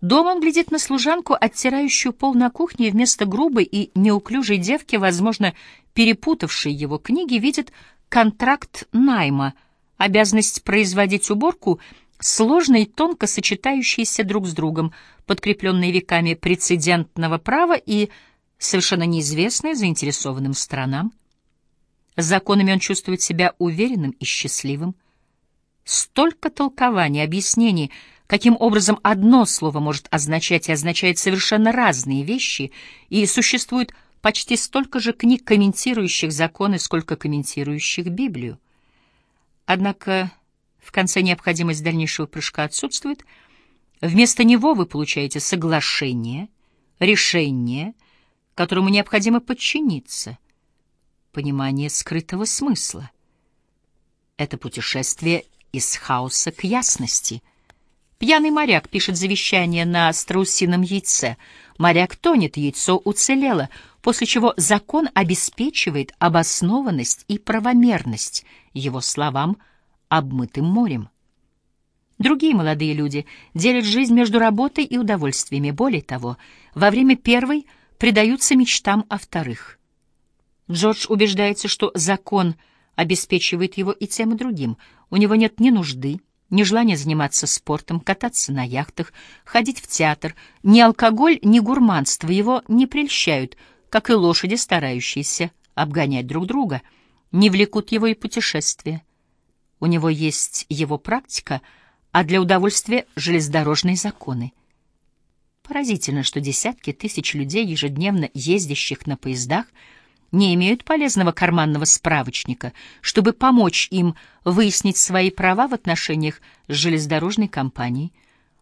Дома он глядит на служанку, оттирающую пол на кухне, и вместо грубой и неуклюжей девки, возможно, перепутавшей его книги, видит контракт найма, обязанность производить уборку, сложно и тонко сочетающиеся друг с другом, подкрепленные веками прецедентного права и совершенно неизвестные заинтересованным сторонам. С законами он чувствует себя уверенным и счастливым. Столько толкований, объяснений, каким образом одно слово может означать и означает совершенно разные вещи, и существует почти столько же книг, комментирующих законы, сколько комментирующих Библию. Однако в конце необходимость дальнейшего прыжка отсутствует. Вместо него вы получаете соглашение, решение, которому необходимо подчиниться, понимание скрытого смысла. Это путешествие из хаоса к ясности. Пьяный моряк пишет завещание на страусином яйце. Моряк тонет, яйцо уцелело, после чего закон обеспечивает обоснованность и правомерность его словам обмытым морем. Другие молодые люди делят жизнь между работой и удовольствиями. Более того, во время первой предаются мечтам о вторых. Джордж убеждается, что закон обеспечивает его и тем, и другим. У него нет ни нужды, ни желания заниматься спортом, кататься на яхтах, ходить в театр. Ни алкоголь, ни гурманство его не прельщают, как и лошади, старающиеся обгонять друг друга. Не влекут его и путешествия. У него есть его практика, а для удовольствия — железнодорожные законы. Поразительно, что десятки тысяч людей, ежедневно ездящих на поездах, — не имеют полезного карманного справочника, чтобы помочь им выяснить свои права в отношениях с железнодорожной компанией.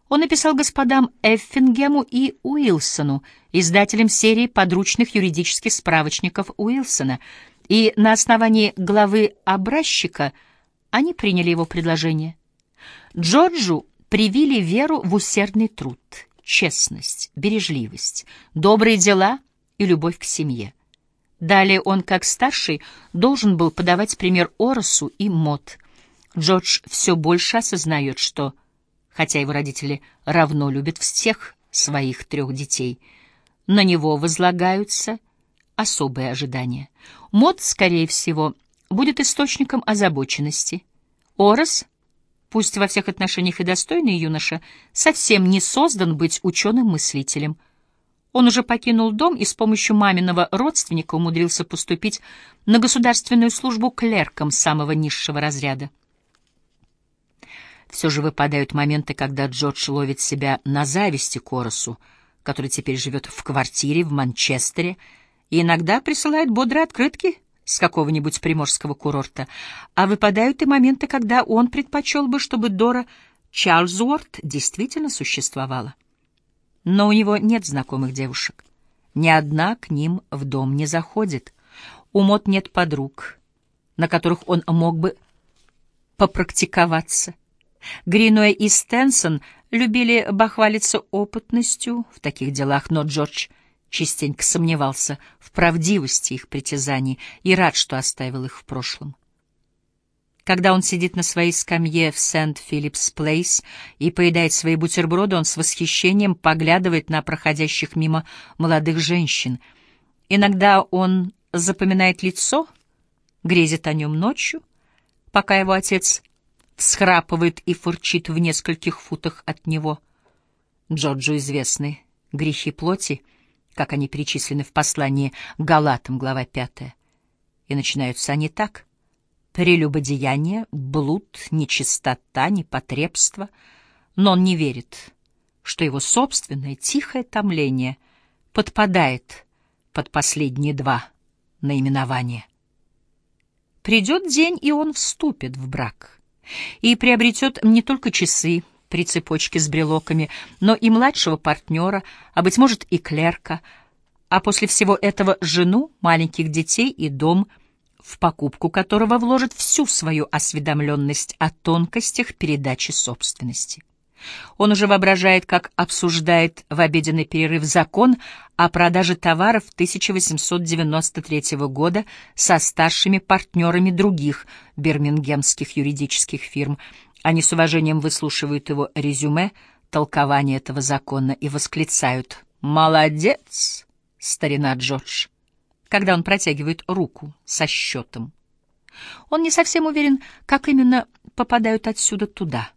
Он написал господам Эффингему и Уилсону, издателям серии подручных юридических справочников Уилсона, и на основании главы образчика они приняли его предложение. Джорджу привили веру в усердный труд, честность, бережливость, добрые дела и любовь к семье. Далее он, как старший, должен был подавать пример Оросу и Мот. Джордж все больше осознает, что, хотя его родители равно любят всех своих трех детей, на него возлагаются особые ожидания. Мот, скорее всего, будет источником озабоченности. Орос, пусть во всех отношениях и достойный юноша, совсем не создан быть ученым-мыслителем — он уже покинул дом и с помощью маминого родственника умудрился поступить на государственную службу клерком самого низшего разряда. Все же выпадают моменты, когда Джордж ловит себя на зависти Коросу, который теперь живет в квартире в Манчестере и иногда присылает бодрые открытки с какого-нибудь приморского курорта, а выпадают и моменты, когда он предпочел бы, чтобы Дора Чарльзуорт действительно существовала. Но у него нет знакомых девушек. Ни одна к ним в дом не заходит. У Мот нет подруг, на которых он мог бы попрактиковаться. Гринуэ и Стенсон любили бахвалиться опытностью в таких делах, но Джордж частенько сомневался в правдивости их притязаний и рад, что оставил их в прошлом. Когда он сидит на своей скамье в Сент-Филлипс-Плейс и поедает свои бутерброды, он с восхищением поглядывает на проходящих мимо молодых женщин. Иногда он запоминает лицо, грезит о нем ночью, пока его отец всхрапывает и фурчит в нескольких футах от него. Джорджу известны грехи плоти, как они перечислены в послании Галатам, глава пятая. И начинаются они так — прелюбодеяние, блуд, нечистота, непотребство, но он не верит, что его собственное тихое томление подпадает под последние два наименования. Придет день, и он вступит в брак и приобретет не только часы при цепочке с брелоками, но и младшего партнера, а, быть может, и клерка, а после всего этого жену, маленьких детей и дом — в покупку которого вложит всю свою осведомленность о тонкостях передачи собственности. Он уже воображает, как обсуждает в обеденный перерыв закон о продаже товаров 1893 года со старшими партнерами других бирмингемских юридических фирм. Они с уважением выслушивают его резюме, толкование этого закона и восклицают «Молодец, старина Джордж!» Когда он протягивает руку со счетом. Он не совсем уверен, как именно попадают отсюда туда.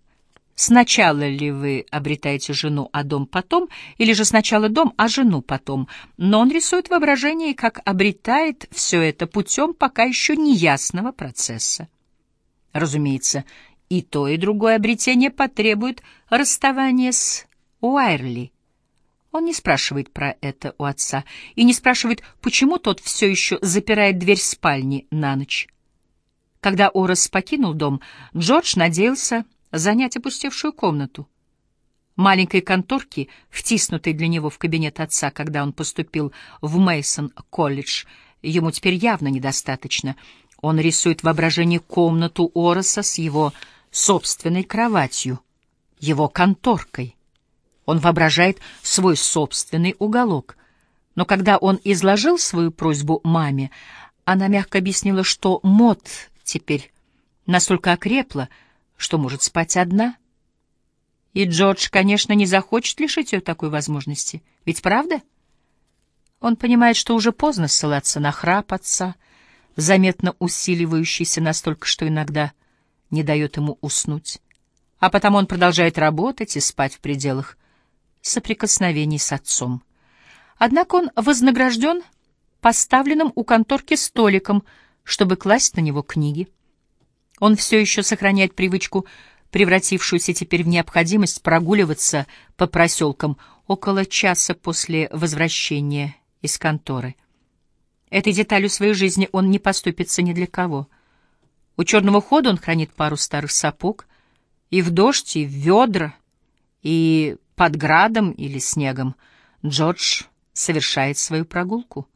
Сначала ли вы обретаете жену, а дом потом, или же сначала дом, а жену потом. Но он рисует воображение, как обретает все это путем пока еще неясного процесса. Разумеется, и то, и другое обретение потребует расставания с Уайрли. Он не спрашивает про это у отца и не спрашивает, почему тот все еще запирает дверь спальни на ночь. Когда Орос покинул дом, Джордж надеялся занять опустевшую комнату. Маленькой конторки, втиснутой для него в кабинет отца, когда он поступил в Мейсон колледж ему теперь явно недостаточно. Он рисует в воображении комнату Ороса с его собственной кроватью, его конторкой. Он воображает свой собственный уголок. Но когда он изложил свою просьбу маме, она мягко объяснила, что Мот теперь настолько окрепла, что может спать одна. И Джордж, конечно, не захочет лишить ее такой возможности. Ведь правда? Он понимает, что уже поздно ссылаться на храп отца, заметно усиливающийся настолько, что иногда не дает ему уснуть. А потому он продолжает работать и спать в пределах соприкосновений с отцом. Однако он вознагражден поставленным у конторки столиком, чтобы класть на него книги. Он все еще сохраняет привычку, превратившуюся теперь в необходимость прогуливаться по проселкам около часа после возвращения из конторы. Этой деталью своей жизни он не поступится ни для кого. У черного хода он хранит пару старых сапог, и в дождь, и в ведра, и под градом или снегом Джордж совершает свою прогулку.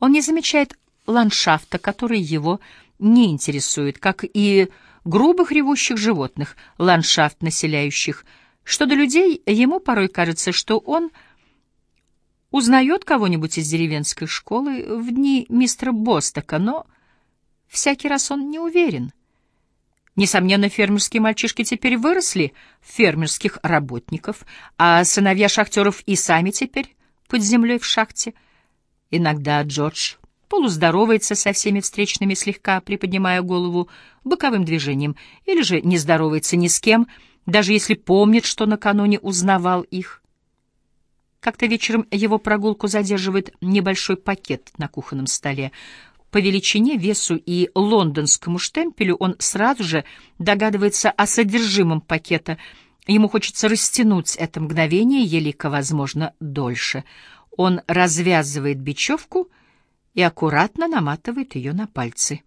Он не замечает ландшафта, который его не интересует, как и грубых ревущих животных, ландшафт населяющих. Что до людей, ему порой кажется, что он узнает кого-нибудь из деревенской школы в дни мистера Бостока, но всякий раз он не уверен. Несомненно, фермерские мальчишки теперь выросли в фермерских работников, а сыновья шахтеров и сами теперь под землей в шахте. Иногда Джордж полуздоровается со всеми встречными, слегка приподнимая голову боковым движением, или же не здоровается ни с кем, даже если помнит, что накануне узнавал их. Как-то вечером его прогулку задерживает небольшой пакет на кухонном столе. По величине, весу и лондонскому штемпелю он сразу же догадывается о содержимом пакета. Ему хочется растянуть это мгновение, елико возможно, дольше. Он развязывает бечевку и аккуратно наматывает ее на пальцы.